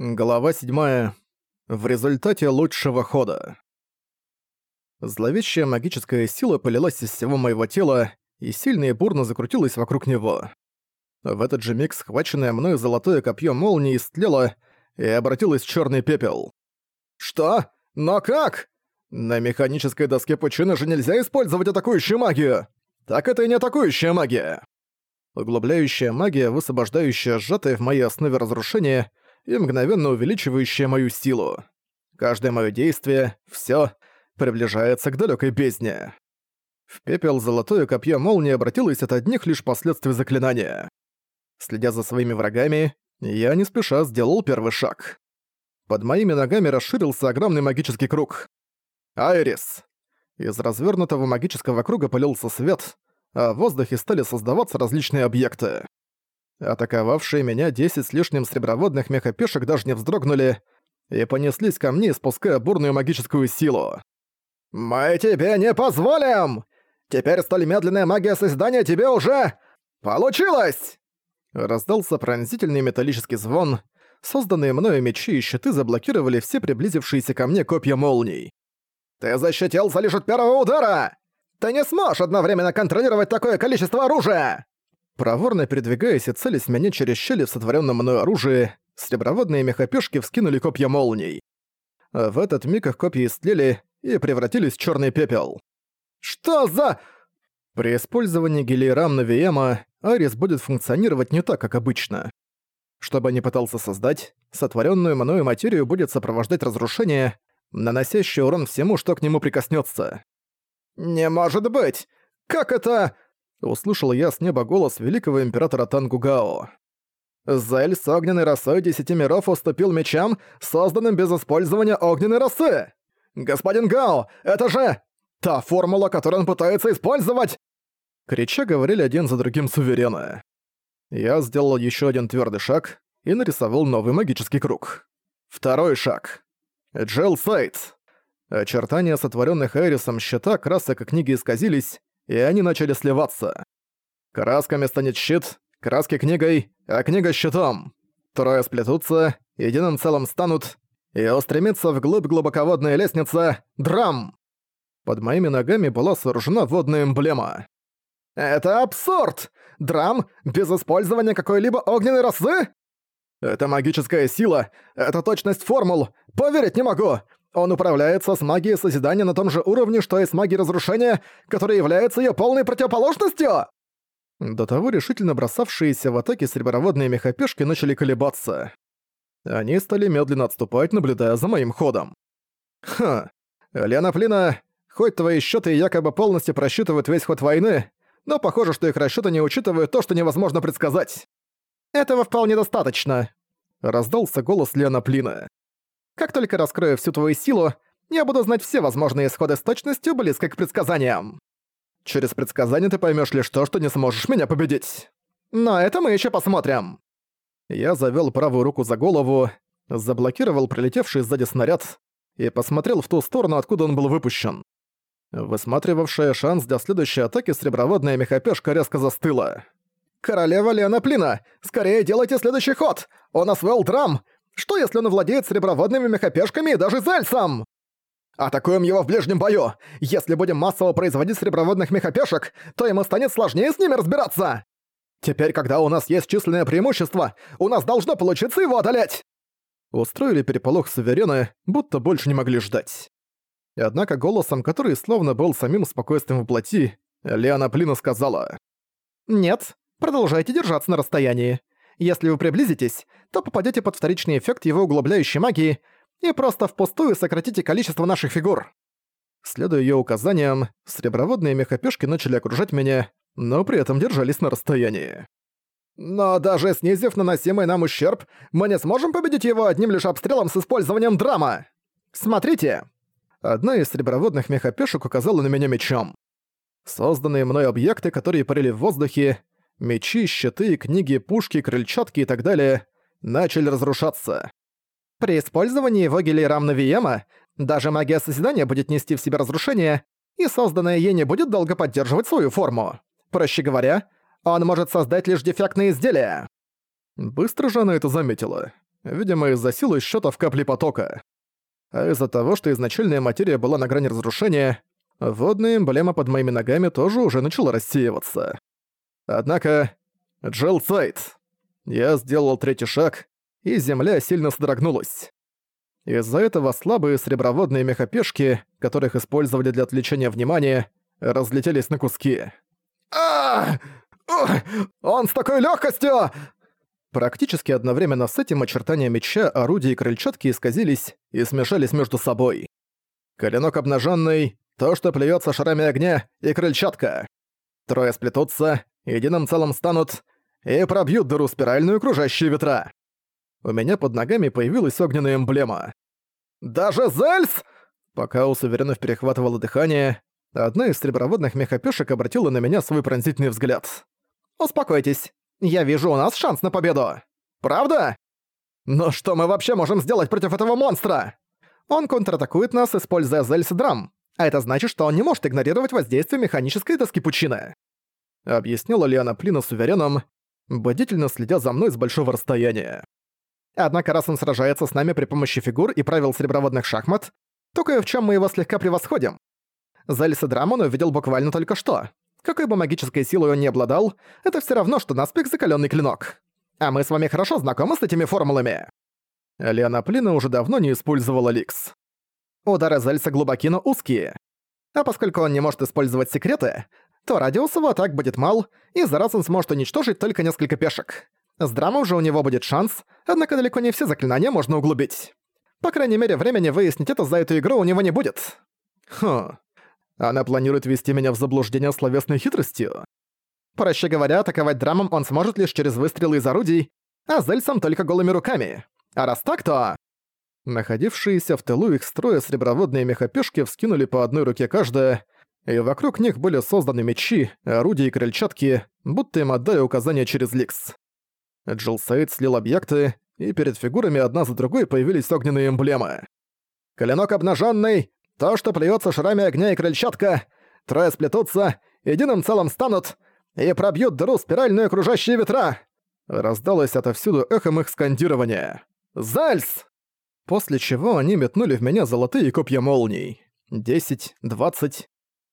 Глава 7. В результате лучшего хода. Зловещая магическая сила полилась из всего моего тела и сильно и бурно закрутилась вокруг него. В этот же миг схваченное мною золотое копье молнии истлело и обратилось в черный пепел. «Что? Но как? На механической доске пучины же нельзя использовать атакующую магию! Так это и не атакующая магия!» Углубляющая магия, высвобождающая сжатое в моей основе разрушение — и мгновенно увеличивающая мою силу. Каждое мое действие, все приближается к далекой бездне. В пепел золотое копье молнии обратилось от одних лишь последствий заклинания. Следя за своими врагами, я не спеша сделал первый шаг. Под моими ногами расширился огромный магический круг. Айрис. Из развернутого магического круга полился свет, а в воздухе стали создаваться различные объекты. Атаковавшие меня десять с лишним среброводных мехопешек даже не вздрогнули и понеслись ко мне, спуская бурную магическую силу. «Мы тебе не позволим! Теперь столь медленная магия создания тебе уже... получилось!» Раздался пронзительный металлический звон. Созданные мною мечи и щиты заблокировали все приблизившиеся ко мне копья молний. «Ты защитился лишь от первого удара! Ты не сможешь одновременно контролировать такое количество оружия!» Проворно передвигаясь и целясь меня через щели в сотворенном мною оружии, среброводные мехопешки вскинули копья молний. А в этот миг их копья истлели и превратились в черный пепел. «Что за...» При использовании гелиерам Навиема Арис будет функционировать не так, как обычно. Что бы пытался создать, сотворенную мною материю будет сопровождать разрушение, наносящее урон всему, что к нему прикоснется. «Не может быть! Как это...» услышал я с неба голос великого императора Тангугао. «Зель с огненной росой десяти миров уступил мечам, созданным без использования огненной росы! Господин Гао, это же та формула, которую он пытается использовать!» Крича говорили один за другим суверенно. Я сделал еще один твердый шаг и нарисовал новый магический круг. Второй шаг. Джел Сайт. Очертания сотворенных Эрисом щита красок и книги исказились, и они начали сливаться. Красками станет щит, краски книгой, а книга щитом. Трое сплетутся, единым целым станут, и устремится вглубь глубоководная лестница Драм! Под моими ногами была сооружена водная эмблема. «Это абсурд! Драм без использования какой-либо огненной росы?» «Это магическая сила, это точность формул, поверить не могу! Он управляется с магией созидания на том же уровне, что и с магией разрушения, которая является ее полной противоположностью!» До того решительно бросавшиеся в атаке среброводные мехопешки начали колебаться. Они стали медленно отступать, наблюдая за моим ходом. «Ха, Лена Плина, хоть твои счеты якобы полностью просчитывают весь ход войны, но похоже, что их расчеты не учитывают то, что невозможно предсказать. Этого вполне достаточно», — раздался голос Лена Плина. Как только раскрою всю твою силу, я буду знать все возможные исходы с точностью близкой к предсказаниям. Через предсказание ты поймешь лишь то, что не сможешь меня победить. Но это мы еще посмотрим. Я завел правую руку за голову, заблокировал прилетевший сзади снаряд и посмотрел в ту сторону, откуда он был выпущен. Высматривавшая шанс для следующей атаки среброводная мехопешка резко застыла. «Королева Лена Плина! Скорее делайте следующий ход! Он освоил драм! Что если он владеет среброводными мехопешками и даже зальцем? Атакуем его в ближнем бою! Если будем массово производить среброводных мехопешек, то ему станет сложнее с ними разбираться! Теперь, когда у нас есть численное преимущество, у нас должно получиться его одолеть!» Устроили переполох суверены, будто больше не могли ждать. Однако голосом, который словно был самим спокойствием в плоти, Леона Плина сказала «Нет, продолжайте держаться на расстоянии. Если вы приблизитесь, то попадете под вторичный эффект его углубляющей магии и просто впустую сократите количество наших фигур. Следуя ее указаниям, среброводные мехопешки начали окружать меня, но при этом держались на расстоянии. Но даже снизив наносимый нам ущерб, мы не сможем победить его одним лишь обстрелом с использованием драма. Смотрите. Одна из среброводных мехопешек указала на меня мечом. Созданные мной объекты, которые парили в воздухе, мечи, щиты, книги, пушки, крыльчатки и так далее начали разрушаться. При использовании его гелиерам Навиема даже магия созидания будет нести в себе разрушение, и созданное ей не будет долго поддерживать свою форму. Проще говоря, он может создать лишь дефектные изделия. Быстро же она это заметила. видимо, из-за силы счёта в капли потока. А из-за того, что изначальная материя была на грани разрушения, водная эмблема под моими ногами тоже уже начала рассеиваться. Однако... Джилл Сайт. Я сделал третий шаг, и земля сильно содрогнулась. Из-за этого слабые среброводные мехопешки, которых использовали для отвлечения внимания, разлетелись на куски. а Он с такой легкостью! Практически одновременно с этим очертания меча, орудия и крыльчатки исказились и смешались между собой. Коленок обнаженный, то, что плюется шарами огня, и крыльчатка. Трое сплетутся, единым целым станут и пробьют дыру спиральную кружащие ветра. У меня под ногами появилась огненная эмблема. «Даже Зельс!» Пока уверенно перехватывало дыхание, одна из среброводных мехопёшек обратила на меня свой пронзительный взгляд. «Успокойтесь, я вижу у нас шанс на победу. Правда? Но что мы вообще можем сделать против этого монстра? Он контратакует нас, используя Зельс Драм, а это значит, что он не может игнорировать воздействие механической доски пучины. Объяснила Лиана Плина с уверенным, бдительно следя за мной с большого расстояния. Однако раз он сражается с нами при помощи фигур и правил сереброводных шахмат, то кое в чем мы его слегка превосходим. Зельс Драм он увидел буквально только что. Какой бы магической силой он ни обладал, это все равно, что наспех закаленный клинок. А мы с вами хорошо знакомы с этими формулами. Леона Плина уже давно не использовала Ликс. Удары Зельса глубоки, но узкие. А поскольку он не может использовать секреты, то радиус его атак будет мал, и за раз он сможет уничтожить только несколько пешек. С драмой же у него будет шанс, однако далеко не все заклинания можно углубить. По крайней мере, времени выяснить это за эту игру у него не будет. Хм, она планирует ввести меня в заблуждение словесной хитростью. Проще говоря, атаковать драмом он сможет лишь через выстрелы из орудий, а Зельсом только голыми руками. А раз так, то... Находившиеся в тылу их строя среброводные мехопешки вскинули по одной руке каждая, и вокруг них были созданы мечи, орудия и крыльчатки, будто им отдали указания через Ликс. Джилсейд слил объекты, и перед фигурами одна за другой появились огненные эмблемы. «Клинок обнаженный, то, что плюется шарами огня и крыльчатка, трое сплетутся, единым целым станут и пробьют дыру спиральные окружающие ветра!» Раздалось отовсюду эхом их скандирования. «Зальс!» После чего они метнули в меня золотые копья молний. Десять, двадцать.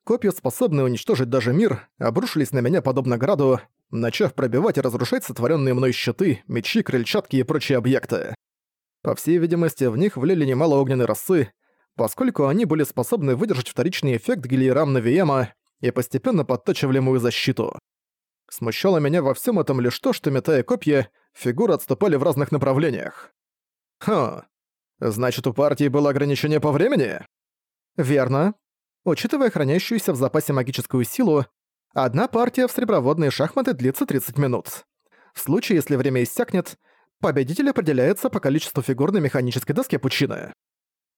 Копья, способные уничтожить даже мир, обрушились на меня подобно граду, начав пробивать и разрушать сотворенные мной щиты, мечи, крыльчатки и прочие объекты. По всей видимости, в них влили немало огненной росы, поскольку они были способны выдержать вторичный эффект Гильерам Навиема и постепенно подтачивали мою защиту. Смущало меня во всем этом лишь то, что, метая копья, фигуры отступали в разных направлениях. Хм, значит, у партии было ограничение по времени? Верно. Учитывая хранящуюся в запасе магическую силу, одна партия в среброводные шахматы длится 30 минут. В случае, если время иссякнет, победитель определяется по количеству фигур на механической доске пучины.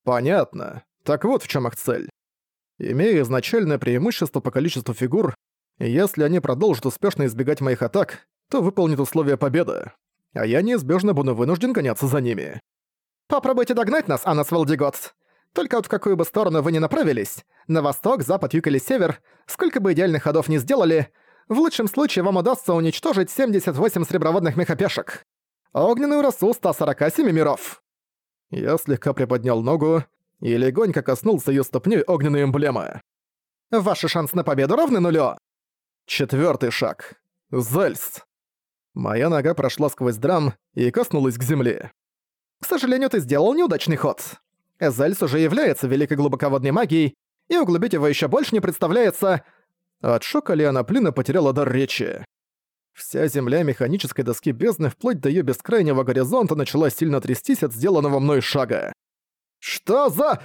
Понятно. Так вот в чем их цель. Имея изначальное преимущество по количеству фигур, если они продолжат успешно избегать моих атак, то выполнят условия победы, а я неизбежно буду вынужден гоняться за ними. Попробуйте догнать нас, Анас Валдигот. Только вот в какую бы сторону вы ни направились, на восток, запад, юг или север, сколько бы идеальных ходов ни сделали, в лучшем случае вам удастся уничтожить 78 среброводных мехопешек. Огненную росу 147 миров. Я слегка приподнял ногу и легонько коснулся её ступней огненной эмблемы. «Ваши шансы на победу равны нулю!» Четвёртый шаг. Зельс. Моя нога прошла сквозь драм и коснулась к земле. «К сожалению, ты сделал неудачный ход. Зельс уже является великой глубоководной магией, и углубить его ещё больше не представляется...» От шока Лиана Плина потеряла дар речи. Вся земля механической доски бездны вплоть до её бескрайнего горизонта начала сильно трястись от сделанного мной шага. «Что за...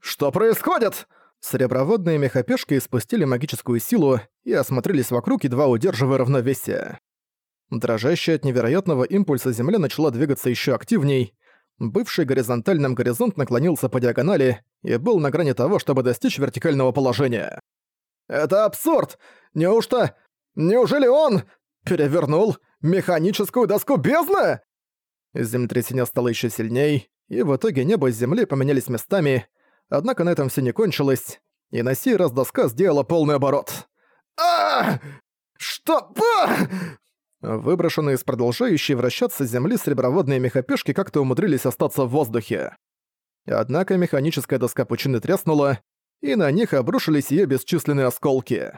Что происходит?» Среброводные мехопешки испустили магическую силу и осмотрелись вокруг, едва удерживая равновесие. Дрожащая от невероятного импульса земля начала двигаться ещё активней. Бывший горизонтальным горизонт наклонился по диагонали и был на грани того, чтобы достичь вертикального положения. «Это абсурд! Неужто... Неужели он...» Перевернул механическую доску бездны? Землетрясение стало еще сильней, и в итоге небо и земли поменялись местами, однако на этом все не кончилось, и на сей раз доска сделала полный оборот. а Что? Ба! Выброшенные из продолжающей вращаться земли среброводные мехопешки как-то умудрились остаться в воздухе. Однако механическая доска пучины треснула, и на них обрушились ее бесчисленные осколки.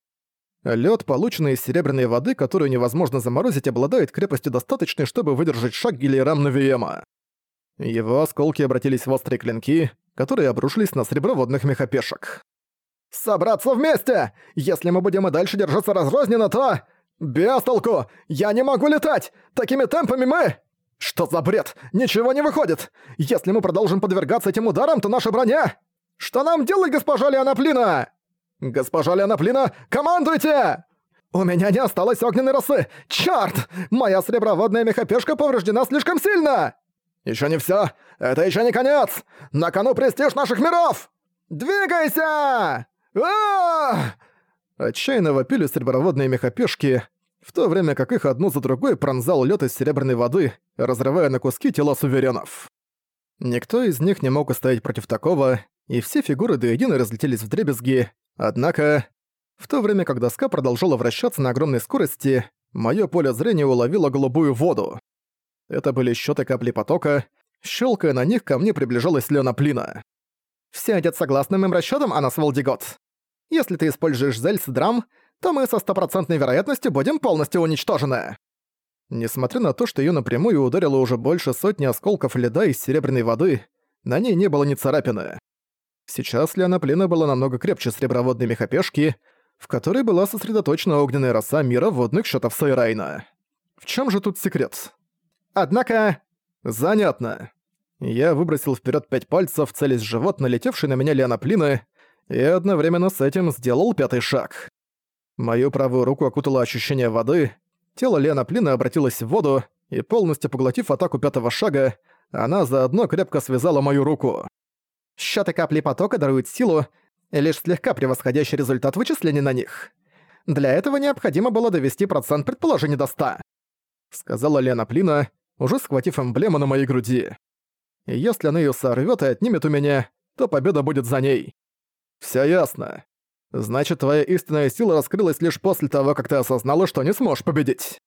Лед, полученный из серебряной воды, которую невозможно заморозить, обладает крепостью достаточной, чтобы выдержать шаг Гильерам Навиема. Его осколки обратились в острые клинки, которые обрушились на среброводных мехопешек. «Собраться вместе! Если мы будем и дальше держаться разрозненно, то... Без толку! Я не могу летать! Такими темпами мы...» «Что за бред? Ничего не выходит! Если мы продолжим подвергаться этим ударам, то наша броня...» «Что нам делать, госпожа Леоноплина?» «Госпожа Леоноплина, командуйте!» «У меня не осталось огненной росы! Чёрт! Моя среброводная мехопешка повреждена слишком сильно!» «Ещё не всё! Это ещё не конец! На кону престиж наших миров! Двигайся! а Отчаянно вопили среброводные мехопешки, в то время как их одну за другой пронзал лед из серебряной воды, разрывая на куски тела суверенов. Никто из них не мог устоять против такого, и все фигуры до единой разлетелись в дребезги, однако... В то время как доска продолжала вращаться на огромной скорости, мое поле зрения уловило голубую воду. Это были счёты капли потока, щелкая на них ко мне приближалась Лена Плина. «Все идет согласно моим расчётам, Анас Валдигот. Если ты используешь Зельс Драм, то мы со стопроцентной вероятностью будем полностью уничтожены». Несмотря на то, что её напрямую ударило уже больше сотни осколков льда из серебряной воды, на ней не было ни царапины. Сейчас Лиана Плина была намного крепче среброводной мехопешки, в которой была сосредоточена огненная роса мира водных счетов Сайрайна. В чем же тут секрет? Однако... Занятно. Я выбросил вперед пять пальцев, целясь в живот, налетевший на меня Лиана Плины, и одновременно с этим сделал пятый шаг. Мою правую руку окутало ощущение воды, тело Лиана Плины обратилось в воду, и полностью поглотив атаку пятого шага, она заодно крепко связала мою руку. Счёты капли потока даруют силу, лишь слегка превосходящий результат вычислений на них. Для этого необходимо было довести процент предположений до 100. Сказала Лена Плина, уже схватив эмблему на моей груди. Если она её сорвёт и отнимет у меня, то победа будет за ней. Всё ясно. Значит, твоя истинная сила раскрылась лишь после того, как ты осознала, что не сможешь победить.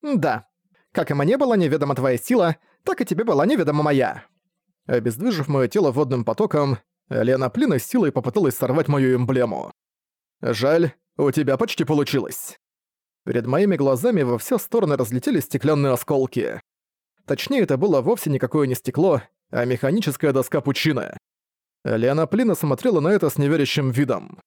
Да. Как и мне была неведома твоя сила, так и тебе была неведома моя. Обездвижив моё тело водным потоком, Лена Плина с силой попыталась сорвать мою эмблему. «Жаль, у тебя почти получилось». Перед моими глазами во все стороны разлетелись стеклянные осколки. Точнее, это было вовсе никакое не стекло, а механическая доска пучины. Лена Плина смотрела на это с неверящим видом.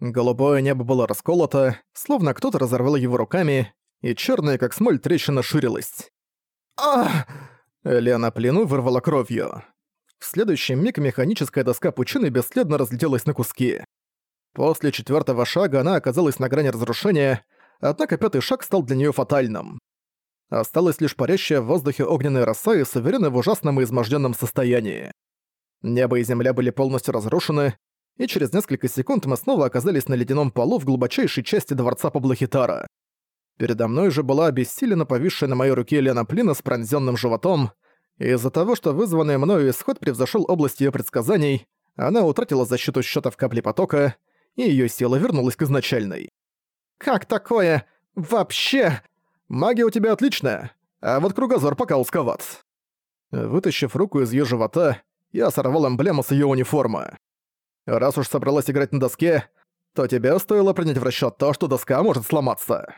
Голубое небо было расколото, словно кто-то разорвал его руками, и черная, как смоль, трещина ширилась. «Ах!» Лена Плину вырвала кровью. В следующий миг механическая доска пучины бесследно разлетелась на куски. После четвертого шага она оказалась на грани разрушения, однако пятый шаг стал для нее фатальным. Осталась лишь парящая в воздухе огненная роса и суверены в ужасном и изможденном состоянии. Небо и земля были полностью разрушены, и через несколько секунд мы снова оказались на ледяном полу в глубочайшей части дворца Паблохитара. Передо мной же была обессиленно повисшая на моей руке Лена Плина с пронзенным животом. Из-за того, что вызванный мною исход превзошел область ее предсказаний, она утратила защиту счетов капли потока, и ее сила вернулась к изначальной. «Как такое? Вообще? Магия у тебя отличная, а вот кругозор пока узковат». Вытащив руку из ее живота, я сорвал эмблему с ее униформы. Раз уж собралась играть на доске, то тебе стоило принять в расчет то, что доска может сломаться.